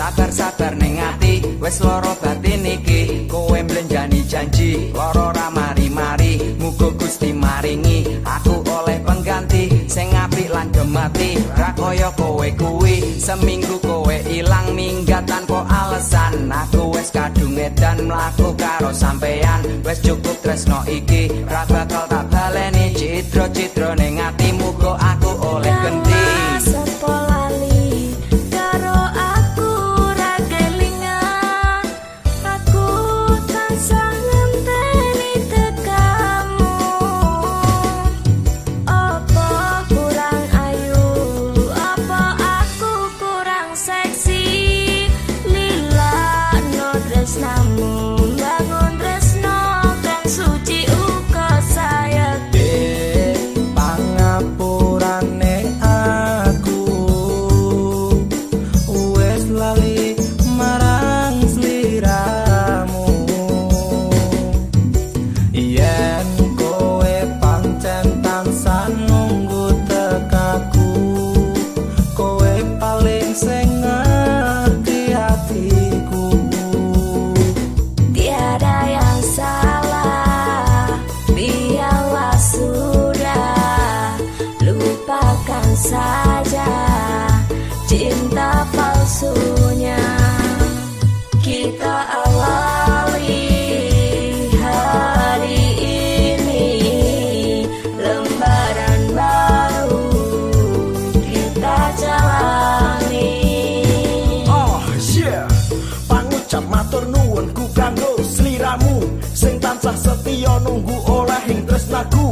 sabar-sabar ning ati wis lara batin iki. Kowe mlenjani janji lara ra mari-mari. Muga Gusti maringi aku oleh pengganti. Sing apik lan gemati ra kaya kowe kuwi. Seminggu kowe ilang minggat tanpa alasan. Aku wis kadung edan mlaku karo sampean. Wis cukup tresno iki suci uga sayekti pangapurane aku wis lali marang sliramu Yeah. Saja cinta palsunya kita awali hari ini lembaran baru kita jalani. Oh yeah. Pangucap matur nuwun ku kanggo sliramu sing tansah setia nunggu oleh ing tresnaku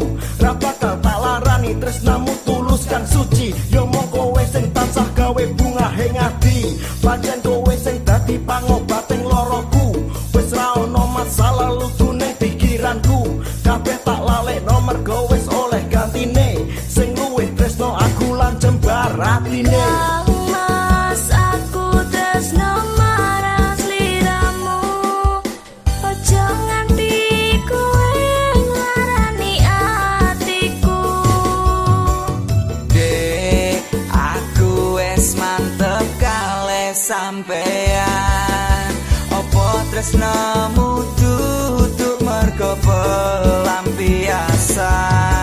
pancen kowe sing dadi pangobating loroku. Wis ra ono masalah lugu ning pikiranku. Kabeh tak lalek nomor wis oleh gantine. Sing luwih tresno aku lan jembar atine sampean opo tresnamu duduk mergo pelampiasan?